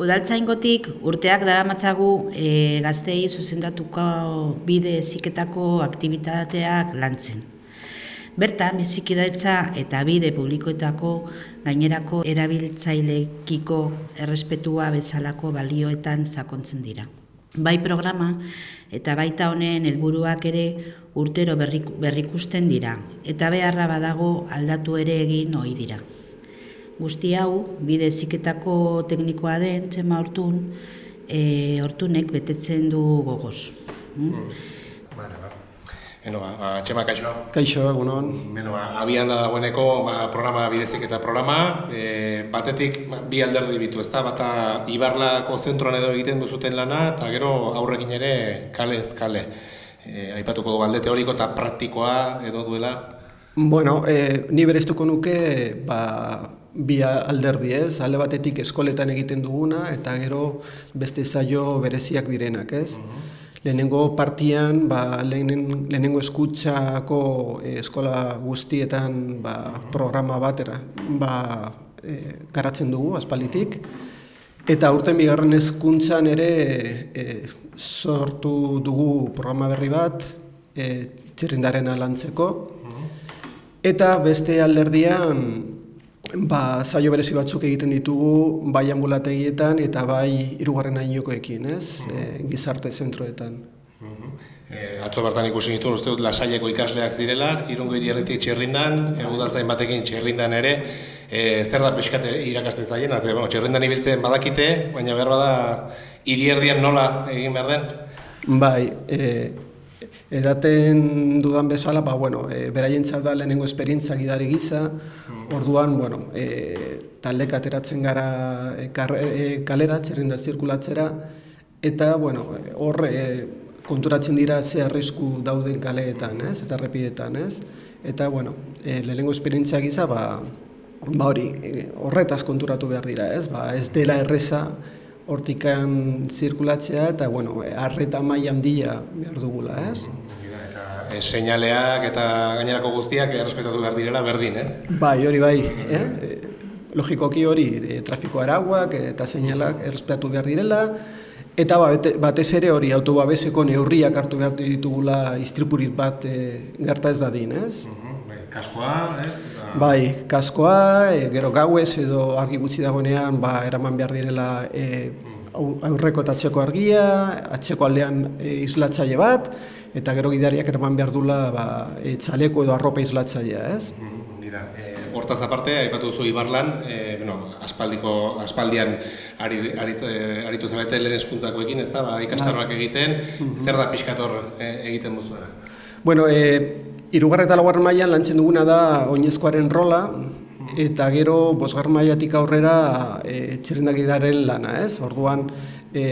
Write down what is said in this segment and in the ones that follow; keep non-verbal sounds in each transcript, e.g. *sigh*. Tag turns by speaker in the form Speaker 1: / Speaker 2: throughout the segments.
Speaker 1: Udaltzaingotik urteak daramatzagu e, gaztei zuzendatuko bide eziketako aktivitateak lantzen. Bertan, bizikidaitza eta bide publikoetako gainerako erabiltzailekiko errespetua bezalako balioetan sakontzen dira. Bai programa eta baita honen helburuak ere urtero berrikusten dira eta beharra badago aldatu ere egin ohi dira guzti hau, bide ziketako teknikoa den, txema hortun, e, hortunek betetzen du gogoz.
Speaker 2: Hmm? Hmm. Bara, ba. Eno, ba, txema kaixo.
Speaker 3: Kaixo, egunon.
Speaker 2: Beno, ba, abian da dagoeneko ba, programa bideziketa eta programa, e, batetik ba, bi alderdi bitu, ezta? Bata Ibarlako zentroan edo egiten duzuten lana, eta gero aurrekin ere kale ez kale. E, aipatuko du alde teoriko eta praktikoa edo duela?
Speaker 3: Bueno, e, ni bereztuko nuke, ba, bi alderdi ez, alde batetik eskoletan egiten duguna, eta gero beste zaio bereziak direnak ez. Mhm. Lehenengo partian, ba, lehenen, lehenengo eskutsako eh, eskola guztietan ba, mhm. programa batera ba, e, garatzen dugu, aspalitik. Eta urten bigarren eskuntzan ere e, sortu dugu programa berri bat, e, txirrindaren alantzeko. Mhm. Eta beste alderdian, ba, zaio berezi batzuk egiten ditugu bai ambulategietan eta bai hirugarren ainokoekin, ez? E, gizarte zentroetan.
Speaker 2: E, atzo bertan ikusi ditu, uste dut lasaieko ikasleak zirela, irungo hiri txerrindan, egudaltzain batekin txerrindan ere, e, zer da pixkate irakasten zaien, azte, bueno, txerrindan ibiltzen badakite, baina behar bada hiri nola egin behar den?
Speaker 3: Bai, e, edaten dudan bezala, ba, bueno, e, beraientzat da lehenengo esperientzia gidari gisa, mm. orduan, bueno, e, taldek ateratzen gara e, e, kalera, txerrinda zirkulatzera, eta, bueno, hor e, konturatzen dira ze arrisku dauden kaleetan, ez, eta repidetan, ez, eta, bueno, e, lehenengo esperientzia gisa, ba, ba hori, e, horretaz konturatu behar dira, ez, ba, ez dela erreza, hortikan zirkulatzea eta bueno, arreta mai handia behar dugula, ez?
Speaker 2: E, seinaleak eta gainerako guztiak errespetatu behar direla berdin, ez?
Speaker 3: Bai, hori bai, eh? E, logikoki hori e, trafiko arauak eta seinalak errespetatu behar direla eta ba, batez ere hori autobabeseko neurriak hartu behar ditugula istripurit bat e, gerta ez dadin, ez?
Speaker 2: bai, kaskoa, ez?
Speaker 3: Bai, kaskoa, e, gero gauez edo argi gutxi dagoenean ba, eraman behar direla e, aurreko eta atxeko argia, atxeko aldean e, islatzaile bat, eta gero gidariak eraman behar dula ba, e, txaleko edo arropa islatzailea, ez?
Speaker 2: Dira, e, hortaz aparte, aipatu duzu Ibarlan, e, bueno, aspaldiko, aspaldian ari, ari, aritu zabete lehen eskuntzakoekin, ez da, ba, ikastarroak bai. egiten, zer da pixkator e, egiten duzu?
Speaker 3: Bueno, e, Irugarra eta laugarren mailan lantzen duguna da oinezkoaren rola, eta gero bosgarren mailatik aurrera e, txerrendakidaren lana, ez? Orduan, e,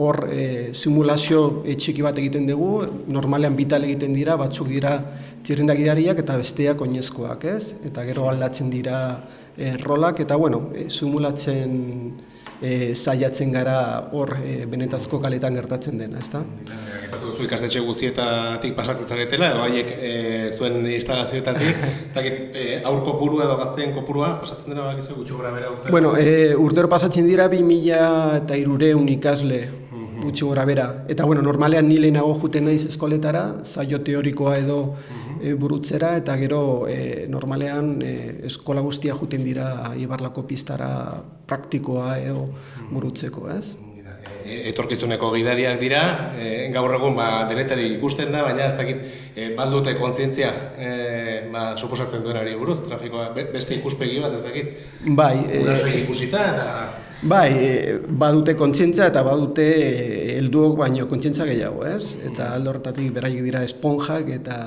Speaker 3: hor e, simulazio e, txiki bat egiten dugu, normalean bital egiten dira, batzuk dira txerrendakidariak eta besteak oinezkoak, ez? Eta gero aldatzen dira e, rolak, eta bueno, e, simulatzen e, zaiatzen gara hor e, benetazko kaletan gertatzen dena, ezta?
Speaker 2: Duzu ikastetxe guztietatik pasatzen zaretela, edo haiek e, zuen instalazioetatik, *laughs* ez dakit, e, aur kopuru edo gazteen kopurua, pasatzen dena bakizu gutxo gora bera urtero?
Speaker 3: Bueno, e, urtero pasatzen dira 2000 eta irureun ikasle, gutxi gora bera. Eta bueno, normalean ni lehenago juten naiz eskoletara, zaio teorikoa edo e, burutzera, eta gero e, normalean e, eskola guztia juten dira Ibarlako pistara praktikoa edo burutzeko, ez?
Speaker 2: E, etorkizuneko gidariak dira, e, gaur egun ba, denetari ikusten da, baina ez dakit e, baldute kontzientzia e, ba, suposatzen duen ari buruz, trafikoa beste ikuspegi bat ez dakit.
Speaker 3: Bai.
Speaker 2: E, ikusita eta...
Speaker 3: Bai, e, badute kontzientza eta badute e, helduok baino kontzientza gehiago, ez? Eta aldo horretatik beraiek dira esponjak eta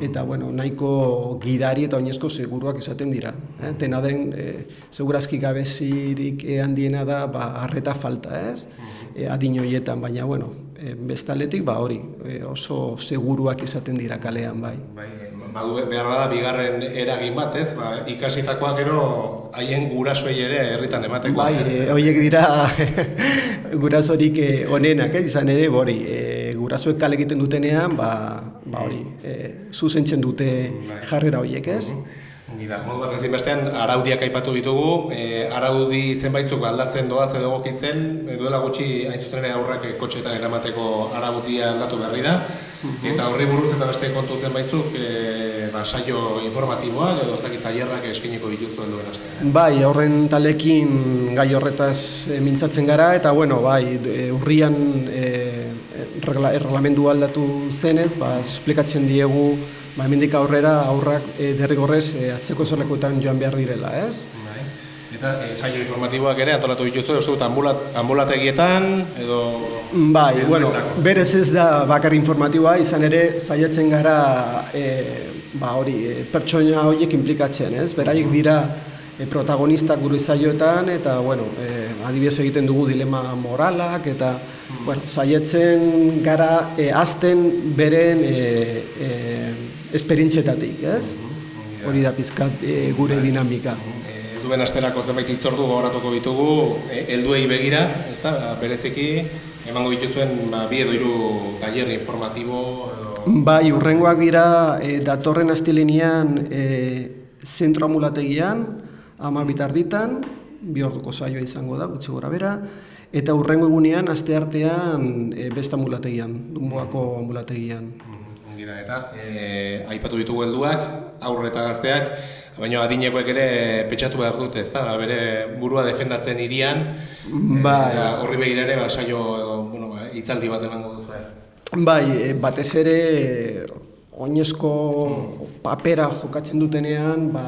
Speaker 3: eta bueno, nahiko gidari eta oinezko seguruak esaten dira. Eh? Tena den, e, segurazki gabezirik handiena da ba, arreta falta, ez? E, adin horietan, baina bueno, e, bestaletik ba, hori, e, oso seguruak esaten dira kalean, bai.
Speaker 2: bai badu behar bada bigarren eragin bat, ez? Ba, ikasitakoa gero haien gurasoei ere herritan emateko.
Speaker 3: Bai, e, horiek dira *laughs* gurasorik eh, onenak, eh? izan ere, hori, e, gurasoek kale egiten dutenean, ba, ba hori, e, zuzentzen dute bai. jarrera horiek, ez?
Speaker 2: Gira, modu bat ezin bestean, araudiak aipatu ditugu, e, araudi zenbaitzuk aldatzen doaz edo egokitzen, e, duela gutxi hain zuzen aurrak e, kotxeetan eramateko araudia aldatu berri da, eta horri buruz eta beste kontu zenbaitzuk, e, ba, saio informatiboak edo ez dakit tailerrak eskainiko dituzu helduen astean.
Speaker 3: Bai, horren talekin gai horretaz e, mintzatzen gara, eta bueno, bai, e, urrian e, regla, erreglamendu aldatu zenez, ba, esplikatzen diegu, ba, hemendik aurrera aurrak e, derrigorrez e, atzeko esorlekuetan joan behar direla, ez?
Speaker 2: Bai. Eta e, saio informatiboak ere antolatu dituzu, uste dut ambulat, ambulategietan edo...
Speaker 3: Bai, bueno, berez ez da bakar informatiboa, izan ere saiatzen gara e, ba, hori, e, pertsoina horiek implikatzen, ez? Beraiek dira e, protagonistak gure saioetan eta bueno, e, adibidez egiten dugu dilema moralak eta bueno, saiatzen gara e, azten beren e, e, esperientzietatik, ez? Hori da pizkat e, gure dinamika.
Speaker 2: E, duen asterako zenbait hitzordu gogoratuko ditugu, e, helduei begira, ezta? Bereziki emango dituzuen ba, bi edo hiru tailer informatibo edo
Speaker 3: Bai, urrengoak dira e, datorren astelenean e, zentro amulategian, ama bitarditan, bi orduko saioa izango da, gutxi gora bera, eta urrengo egunean, aste artean, e, beste amulategian, Dunboako amulategian.
Speaker 2: Gira, eta e, aipatu ditugu helduak, aurre eta gazteak, baina adinekoek ere petxatu behar dute, ezta? Ba, bere burua defendatzen irian,
Speaker 3: Bai.
Speaker 2: eta horri begira ere ba, saio bueno, ba, hitzaldi bat emango duzu.
Speaker 3: Bai, e, batez ere oinezko papera jokatzen dutenean, ba,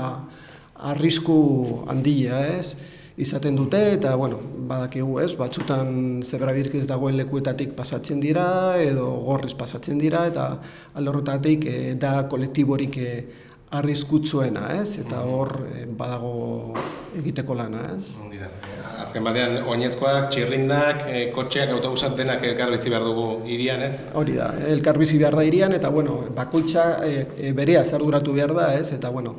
Speaker 3: arrisku handia, ez? izaten dute eta bueno, badakigu, ez? Batzutan zebrabirk ez dagoen lekuetatik pasatzen dira edo gorriz pasatzen dira eta alde horretatik e, da kolektiborik e, arriskutsuena, ez? Eta hor e, badago egiteko lana, ez?
Speaker 2: Azken batean oinezkoak, txirrindak, e, kotxeak, autobusak denak elkar bizi behar dugu irian, ez?
Speaker 3: Hori da, elkar bizi behar da irian, eta bueno, bakoitza e, e, berea zarduratu behar da, ez? Eta bueno,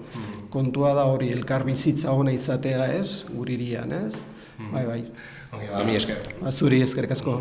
Speaker 3: kontua da hori elkar bizitza ona izatea, ez? Gure irian, ez? Bai, bai.
Speaker 2: Ongi, ba, mi esker.
Speaker 3: Azuri, eskerrik asko.